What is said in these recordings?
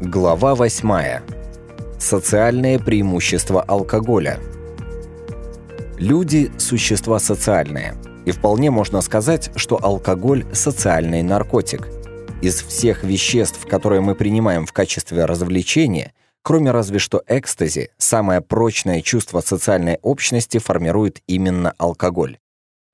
Глава 8. Социальное преимущество алкоголя. Люди – существа социальные, и вполне можно сказать, что алкоголь – социальный наркотик. Из всех веществ, которые мы принимаем в качестве развлечения, кроме разве что экстази, самое прочное чувство социальной общности формирует именно алкоголь.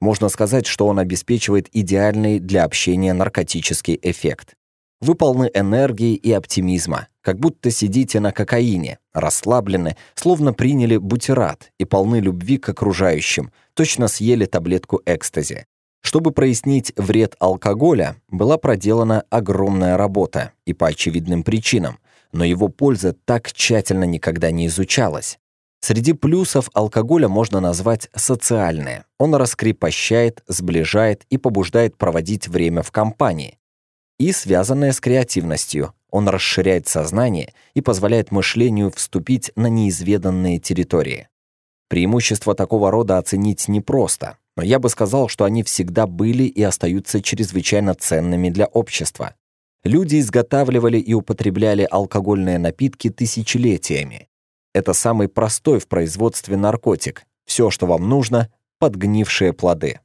Можно сказать, что он обеспечивает идеальный для общения наркотический эффект. Вы полны энергии и оптимизма, как будто сидите на кокаине, расслаблены, словно приняли бутерат и полны любви к окружающим, точно съели таблетку экстази. Чтобы прояснить вред алкоголя, была проделана огромная работа, и по очевидным причинам, но его польза так тщательно никогда не изучалась. Среди плюсов алкоголя можно назвать социальные. Он раскрепощает, сближает и побуждает проводить время в компании и связанное с креативностью. Он расширяет сознание и позволяет мышлению вступить на неизведанные территории. Преимущества такого рода оценить непросто, но я бы сказал, что они всегда были и остаются чрезвычайно ценными для общества. Люди изготавливали и употребляли алкогольные напитки тысячелетиями. Это самый простой в производстве наркотик. Все, что вам нужно – подгнившие плоды.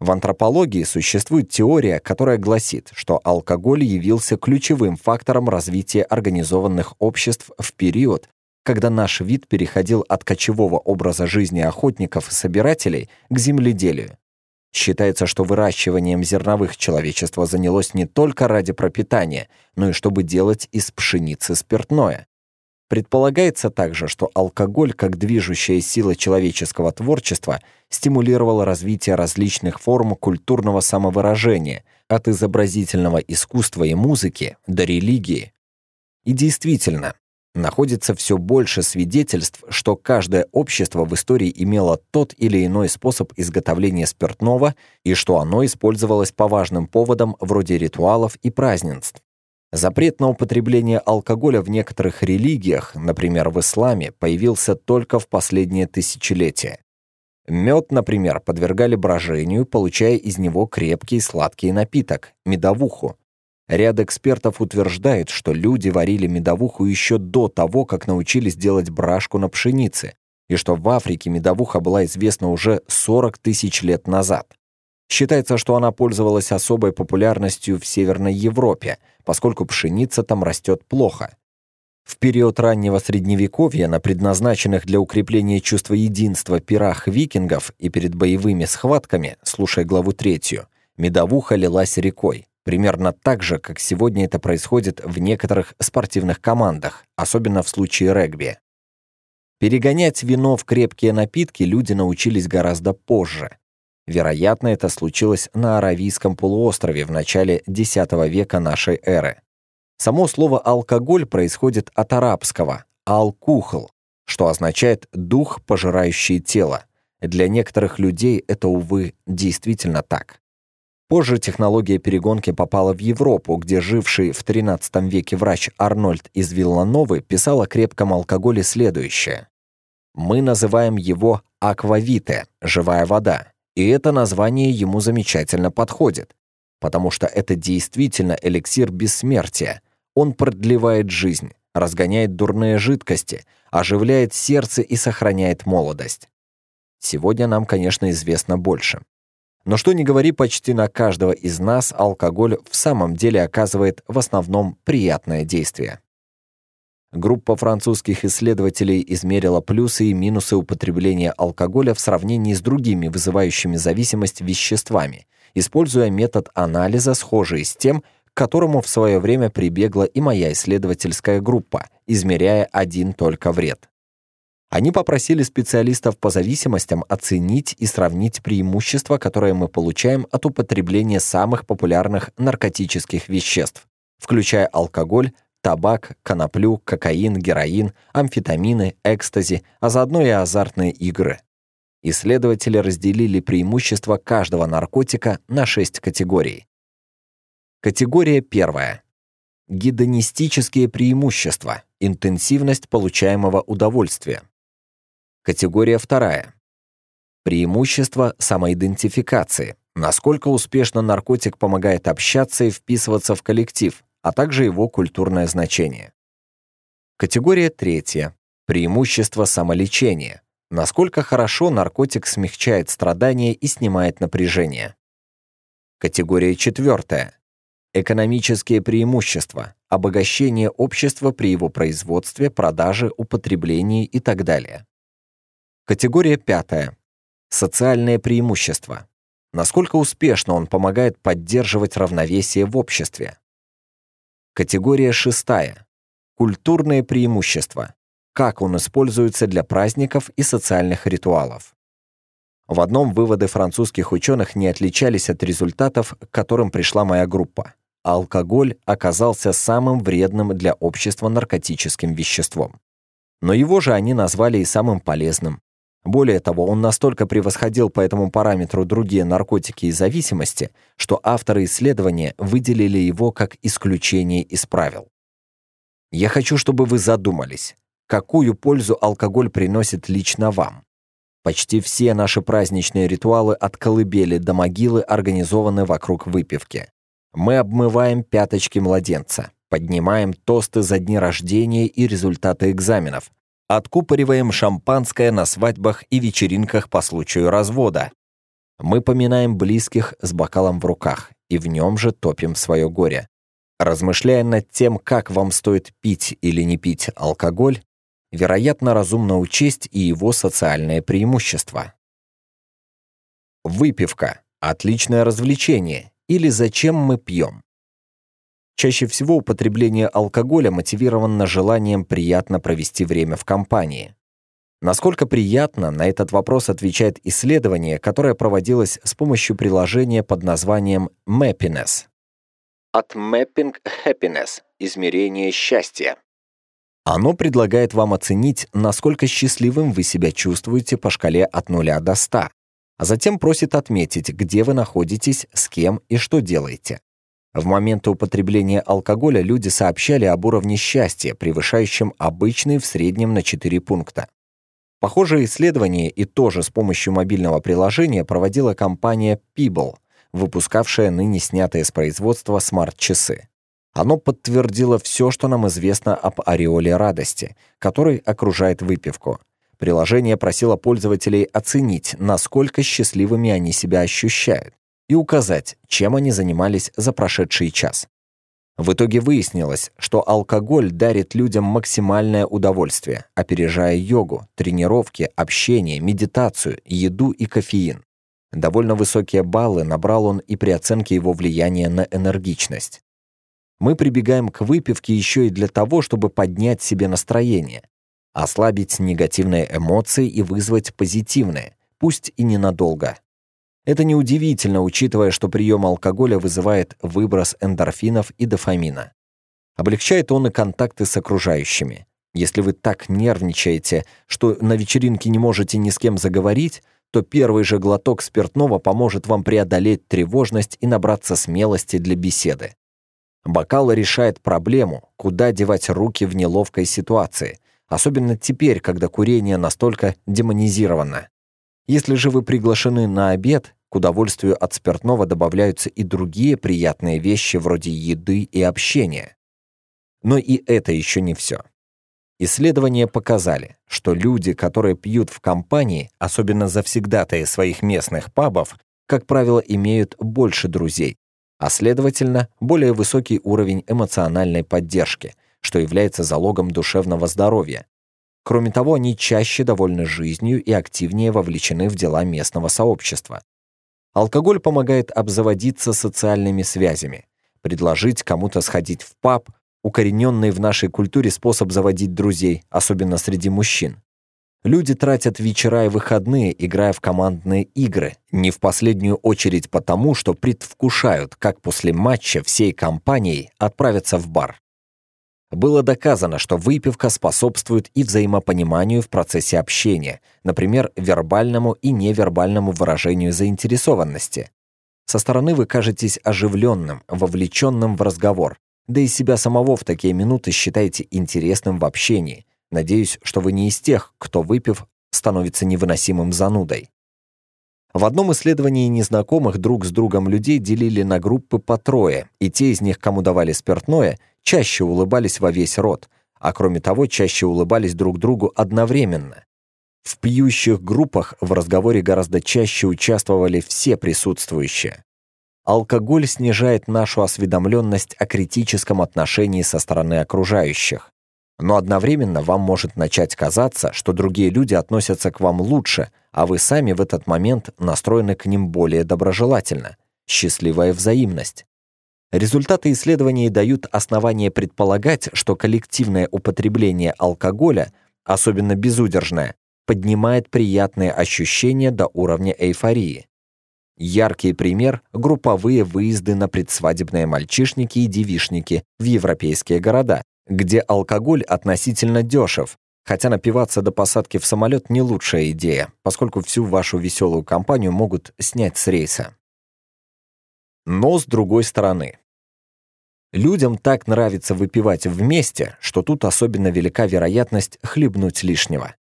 В антропологии существует теория, которая гласит, что алкоголь явился ключевым фактором развития организованных обществ в период, когда наш вид переходил от кочевого образа жизни охотников и собирателей к земледелию. Считается, что выращиванием зерновых человечество занялось не только ради пропитания, но и чтобы делать из пшеницы спиртное. Предполагается также, что алкоголь как движущая сила человеческого творчества стимулировал развитие различных форм культурного самовыражения, от изобразительного искусства и музыки до религии. И действительно, находится все больше свидетельств, что каждое общество в истории имело тот или иной способ изготовления спиртного и что оно использовалось по важным поводам вроде ритуалов и празднеств. Запрет на употребление алкоголя в некоторых религиях, например, в исламе, появился только в последнее тысячелетие. Мед, например, подвергали брожению, получая из него крепкий сладкий напиток – медовуху. Ряд экспертов утверждает, что люди варили медовуху еще до того, как научились делать брашку на пшенице, и что в Африке медовуха была известна уже 40 тысяч лет назад. Считается, что она пользовалась особой популярностью в Северной Европе, поскольку пшеница там растет плохо. В период раннего Средневековья на предназначенных для укрепления чувства единства пирах викингов и перед боевыми схватками, слушая главу третью, медовуха лилась рекой, примерно так же, как сегодня это происходит в некоторых спортивных командах, особенно в случае регби. Перегонять вино в крепкие напитки люди научились гораздо позже. Вероятно, это случилось на Аравийском полуострове в начале X века нашей эры. Само слово «алкоголь» происходит от арабского «алкухл», что означает «дух, пожирающий тело». Для некоторых людей это, увы, действительно так. Позже технология перегонки попала в Европу, где живший в XIII веке врач Арнольд из Виллановы писал о крепком алкоголе следующее. «Мы называем его аквавите – живая вода. И это название ему замечательно подходит, потому что это действительно эликсир бессмертия. Он продлевает жизнь, разгоняет дурные жидкости, оживляет сердце и сохраняет молодость. Сегодня нам, конечно, известно больше. Но что ни говори, почти на каждого из нас алкоголь в самом деле оказывает в основном приятное действие. Группа французских исследователей измерила плюсы и минусы употребления алкоголя в сравнении с другими вызывающими зависимость веществами, используя метод анализа, схожий с тем, к которому в свое время прибегла и моя исследовательская группа, измеряя один только вред. Они попросили специалистов по зависимостям оценить и сравнить преимущества, которые мы получаем от употребления самых популярных наркотических веществ, включая алкоголь, табак, коноплю, кокаин, героин, амфетамины, экстази, а заодно и азартные игры. Исследователи разделили преимущества каждого наркотика на шесть категорий. Категория первая. Гедонистические преимущества, интенсивность получаемого удовольствия. Категория вторая. преимущества самоидентификации, насколько успешно наркотик помогает общаться и вписываться в коллектив, а также его культурное значение. Категория третья. Преимущество самолечения. Насколько хорошо наркотик смягчает страдания и снимает напряжение. Категория четвертая. Экономические преимущества, обогащение общества при его производстве, продаже, употреблении и так далее. Категория пятая. Социальные преимущества. Насколько успешно он помогает поддерживать равновесие в обществе. Категория шестая. Культурное преимущество. Как он используется для праздников и социальных ритуалов. В одном выводы французских ученых не отличались от результатов, к которым пришла моя группа. Алкоголь оказался самым вредным для общества наркотическим веществом. Но его же они назвали и самым полезным. Более того, он настолько превосходил по этому параметру другие наркотики и зависимости, что авторы исследования выделили его как исключение из правил. Я хочу, чтобы вы задумались, какую пользу алкоголь приносит лично вам. Почти все наши праздничные ритуалы от колыбели до могилы организованы вокруг выпивки. Мы обмываем пяточки младенца, поднимаем тосты за дни рождения и результаты экзаменов, откупориваем шампанское на свадьбах и вечеринках по случаю развода. Мы поминаем близких с бокалом в руках и в нем же топим свое горе. Размышляя над тем, как вам стоит пить или не пить алкоголь, вероятно, разумно учесть и его социальное преимущество. Выпивка – отличное развлечение, или зачем мы пьем? Чаще всего употребление алкоголя мотивировано желанием приятно провести время в компании. Насколько приятно, на этот вопрос отвечает исследование, которое проводилось с помощью приложения под названием Mappiness. От Mapping Happiness – измерение счастья. Оно предлагает вам оценить, насколько счастливым вы себя чувствуете по шкале от 0 до 100, а затем просит отметить, где вы находитесь, с кем и что делаете. А в моменты употребления алкоголя люди сообщали об уровне счастья, превышающем обычный в среднем на 4 пункта. Похожее исследование и тоже с помощью мобильного приложения проводила компания Peeble, выпускавшая ныне снятые с производства смарт-часы. Оно подтвердило все, что нам известно об ореоле радости, который окружает выпивку. Приложение просило пользователей оценить, насколько счастливыми они себя ощущают и указать, чем они занимались за прошедший час. В итоге выяснилось, что алкоголь дарит людям максимальное удовольствие, опережая йогу, тренировки, общение, медитацию, еду и кофеин. Довольно высокие баллы набрал он и при оценке его влияния на энергичность. Мы прибегаем к выпивке еще и для того, чтобы поднять себе настроение, ослабить негативные эмоции и вызвать позитивные, пусть и ненадолго. Это неудивительно, учитывая, что прием алкоголя вызывает выброс эндорфинов и дофамина. Облегчает он и контакты с окружающими. Если вы так нервничаете, что на вечеринке не можете ни с кем заговорить, то первый же глоток спиртного поможет вам преодолеть тревожность и набраться смелости для беседы. Бокал решает проблему, куда девать руки в неловкой ситуации, особенно теперь, когда курение настолько демонизировано. Если же вы приглашены на обед, к удовольствию от спиртного добавляются и другие приятные вещи вроде еды и общения. Но и это еще не все. Исследования показали, что люди, которые пьют в компании, особенно завсегдатые своих местных пабов, как правило, имеют больше друзей, а следовательно, более высокий уровень эмоциональной поддержки, что является залогом душевного здоровья, Кроме того, они чаще довольны жизнью и активнее вовлечены в дела местного сообщества. Алкоголь помогает обзаводиться социальными связями, предложить кому-то сходить в паб, укорененный в нашей культуре способ заводить друзей, особенно среди мужчин. Люди тратят вечера и выходные, играя в командные игры, не в последнюю очередь потому, что предвкушают, как после матча всей компанией отправятся в бар. Было доказано, что выпивка способствует и взаимопониманию в процессе общения, например, вербальному и невербальному выражению заинтересованности. Со стороны вы кажетесь оживленным, вовлеченным в разговор, да и себя самого в такие минуты считаете интересным в общении. Надеюсь, что вы не из тех, кто, выпив, становится невыносимым занудой. В одном исследовании незнакомых друг с другом людей делили на группы по трое, и те из них, кому давали спиртное, чаще улыбались во весь рот, а кроме того, чаще улыбались друг другу одновременно. В пьющих группах в разговоре гораздо чаще участвовали все присутствующие. Алкоголь снижает нашу осведомленность о критическом отношении со стороны окружающих. Но одновременно вам может начать казаться, что другие люди относятся к вам лучше, а вы сами в этот момент настроены к ним более доброжелательно. Счастливая взаимность. Результаты исследований дают основание предполагать, что коллективное употребление алкоголя, особенно безудержное, поднимает приятные ощущения до уровня эйфории. Яркий пример – групповые выезды на предсвадебные мальчишники и девишники в европейские города, где алкоголь относительно дешев, Хотя напиваться до посадки в самолет не лучшая идея, поскольку всю вашу веселую компанию могут снять с рейса. Но с другой стороны. Людям так нравится выпивать вместе, что тут особенно велика вероятность хлебнуть лишнего.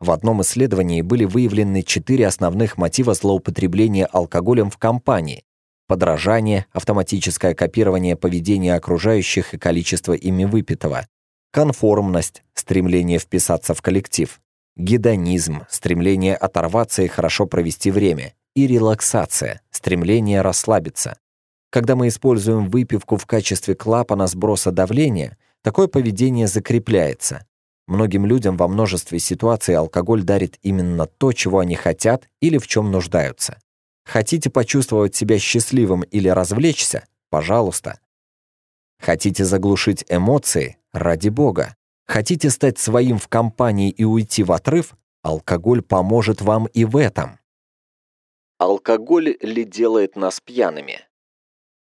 В одном исследовании были выявлены четыре основных мотива злоупотребления алкоголем в компании. Подражание, автоматическое копирование поведения окружающих и количество ими выпитого, конформность, стремление вписаться в коллектив, гедонизм, стремление оторваться и хорошо провести время, и релаксация, стремление расслабиться. Когда мы используем выпивку в качестве клапана сброса давления, такое поведение закрепляется. Многим людям во множестве ситуаций алкоголь дарит именно то, чего они хотят или в чем нуждаются. Хотите почувствовать себя счастливым или развлечься? Пожалуйста. Хотите заглушить эмоции? Ради бога. Хотите стать своим в компании и уйти в отрыв? Алкоголь поможет вам и в этом. Алкоголь ли делает нас пьяными?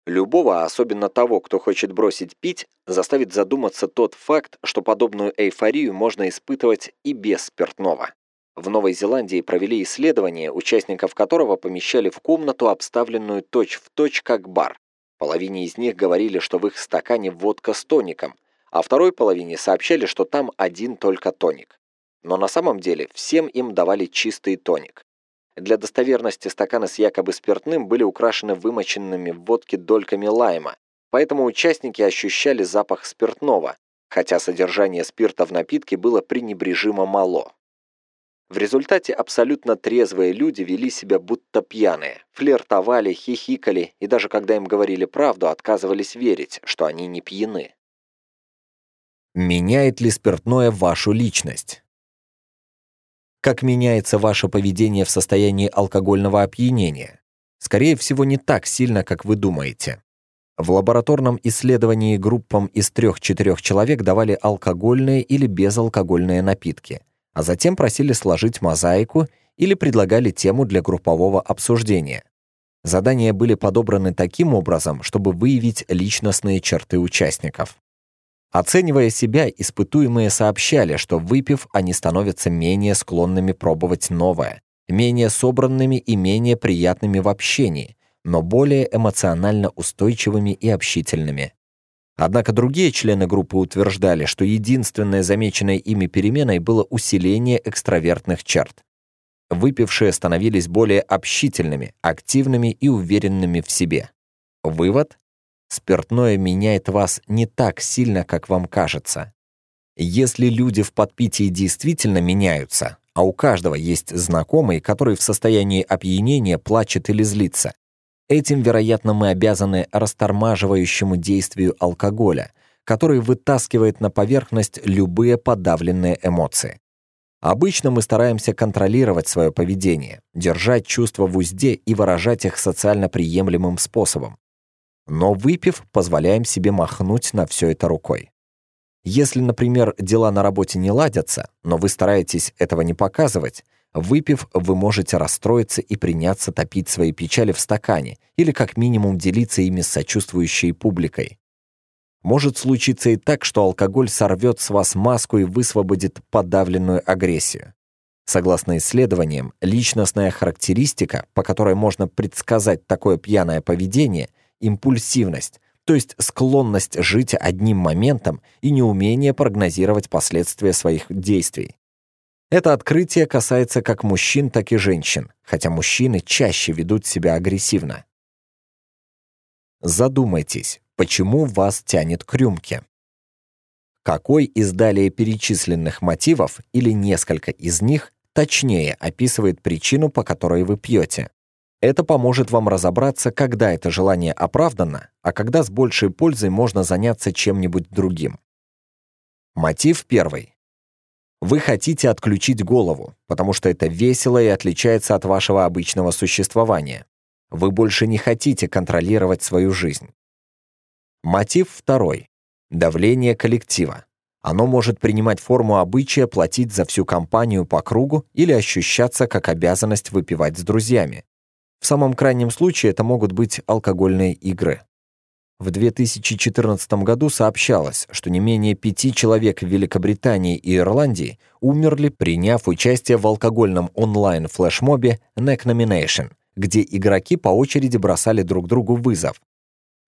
Любого, особенно того, кто хочет бросить пить, заставит задуматься тот факт, что подобную эйфорию можно испытывать и без спиртного. В Новой Зеландии провели исследование, участников которого помещали в комнату, обставленную точь-в-точь точь как бар. Половине из них говорили, что в их стакане водка с тоником, а второй половине сообщали, что там один только тоник. Но на самом деле всем им давали чистый тоник. Для достоверности стаканы с якобы спиртным были украшены вымоченными в водке дольками лайма, поэтому участники ощущали запах спиртного, хотя содержание спирта в напитке было пренебрежимо мало. В результате абсолютно трезвые люди вели себя будто пьяные, флиртовали, хихикали и даже когда им говорили правду, отказывались верить, что они не пьяны. Меняет ли спиртное вашу личность? Как меняется ваше поведение в состоянии алкогольного опьянения? Скорее всего, не так сильно, как вы думаете. В лабораторном исследовании группам из 3-4 человек давали алкогольные или безалкогольные напитки, а затем просили сложить мозаику или предлагали тему для группового обсуждения. Задания были подобраны таким образом, чтобы выявить личностные черты участников. Оценивая себя, испытуемые сообщали, что выпив, они становятся менее склонными пробовать новое, менее собранными и менее приятными в общении, но более эмоционально устойчивыми и общительными. Однако другие члены группы утверждали, что единственной замеченной ими переменой было усиление экстравертных черт. Выпившие становились более общительными, активными и уверенными в себе. Вывод Спиртное меняет вас не так сильно, как вам кажется. Если люди в подпитии действительно меняются, а у каждого есть знакомый, который в состоянии опьянения плачет или злится, этим, вероятно, мы обязаны растормаживающему действию алкоголя, который вытаскивает на поверхность любые подавленные эмоции. Обычно мы стараемся контролировать свое поведение, держать чувства в узде и выражать их социально приемлемым способом но выпив, позволяем себе махнуть на все это рукой. Если, например, дела на работе не ладятся, но вы стараетесь этого не показывать, выпив, вы можете расстроиться и приняться топить свои печали в стакане или как минимум делиться ими с сочувствующей публикой. Может случиться и так, что алкоголь сорвет с вас маску и высвободит подавленную агрессию. Согласно исследованиям, личностная характеристика, по которой можно предсказать такое пьяное поведение, импульсивность, то есть склонность жить одним моментом и неумение прогнозировать последствия своих действий. Это открытие касается как мужчин, так и женщин, хотя мужчины чаще ведут себя агрессивно. Задумайтесь, почему вас тянет к рюмке? Какой из далее перечисленных мотивов или несколько из них точнее описывает причину, по которой вы пьете? Это поможет вам разобраться, когда это желание оправдано, а когда с большей пользой можно заняться чем-нибудь другим. Мотив первый. Вы хотите отключить голову, потому что это весело и отличается от вашего обычного существования. Вы больше не хотите контролировать свою жизнь. Мотив второй. Давление коллектива. Оно может принимать форму обычая платить за всю компанию по кругу или ощущаться как обязанность выпивать с друзьями. В самом крайнем случае это могут быть алкогольные игры. В 2014 году сообщалось, что не менее пяти человек в Великобритании и Ирландии умерли, приняв участие в алкогольном онлайн-флешмобе Neck Nomination, где игроки по очереди бросали друг другу вызов.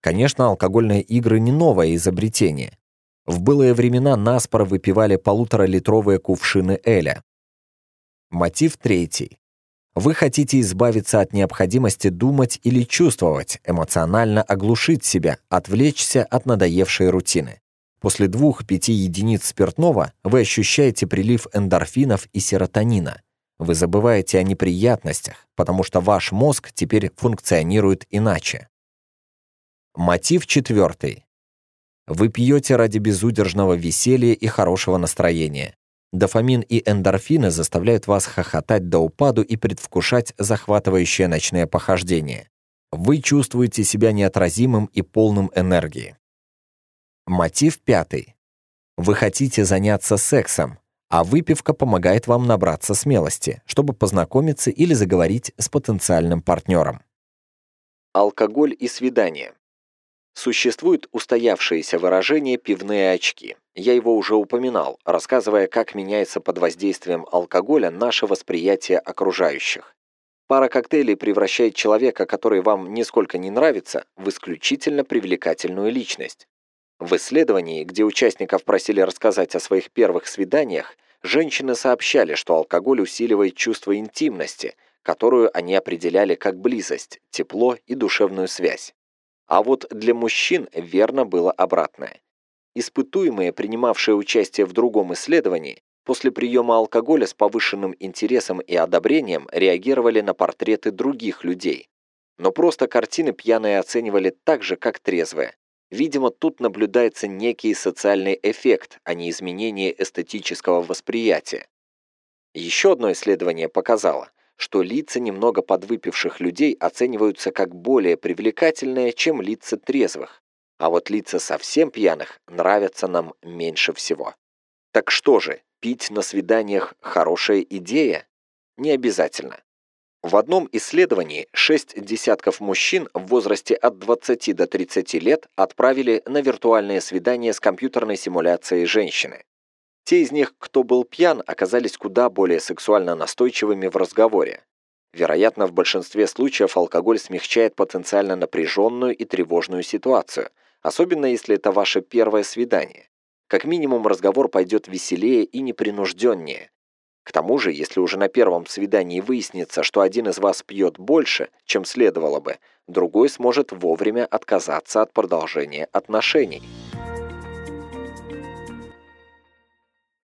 Конечно, алкогольные игры не новое изобретение. В былые времена наспор выпивали полуторалитровые кувшины Эля. Мотив третий. Вы хотите избавиться от необходимости думать или чувствовать, эмоционально оглушить себя, отвлечься от надоевшей рутины. После 2-5 единиц спиртного вы ощущаете прилив эндорфинов и серотонина. Вы забываете о неприятностях, потому что ваш мозг теперь функционирует иначе. Мотив четвертый. Вы пьете ради безудержного веселья и хорошего настроения. Дофамин и эндорфины заставляют вас хохотать до упаду и предвкушать захватывающее ночное похождение. Вы чувствуете себя неотразимым и полным энергии. Мотив пятый. Вы хотите заняться сексом, а выпивка помогает вам набраться смелости, чтобы познакомиться или заговорить с потенциальным партнером. Алкоголь и свидание. Существует устоявшееся выражение «пивные очки». Я его уже упоминал, рассказывая, как меняется под воздействием алкоголя наше восприятие окружающих. Пара коктейлей превращает человека, который вам нисколько не нравится, в исключительно привлекательную личность. В исследовании, где участников просили рассказать о своих первых свиданиях, женщины сообщали, что алкоголь усиливает чувство интимности, которую они определяли как близость, тепло и душевную связь. А вот для мужчин верно было обратное. Испытуемые, принимавшие участие в другом исследовании, после приема алкоголя с повышенным интересом и одобрением реагировали на портреты других людей. Но просто картины пьяные оценивали так же, как трезвые. Видимо, тут наблюдается некий социальный эффект, а не изменение эстетического восприятия. Еще одно исследование показало, что лица немного подвыпивших людей оцениваются как более привлекательные, чем лица трезвых, а вот лица совсем пьяных нравятся нам меньше всего. Так что же, пить на свиданиях хорошая идея? Не обязательно. В одном исследовании шесть десятков мужчин в возрасте от 20 до 30 лет отправили на виртуальное свидание с компьютерной симуляцией женщины. Те из них, кто был пьян, оказались куда более сексуально настойчивыми в разговоре. Вероятно, в большинстве случаев алкоголь смягчает потенциально напряженную и тревожную ситуацию, особенно если это ваше первое свидание. Как минимум разговор пойдет веселее и непринужденнее. К тому же, если уже на первом свидании выяснится, что один из вас пьет больше, чем следовало бы, другой сможет вовремя отказаться от продолжения отношений.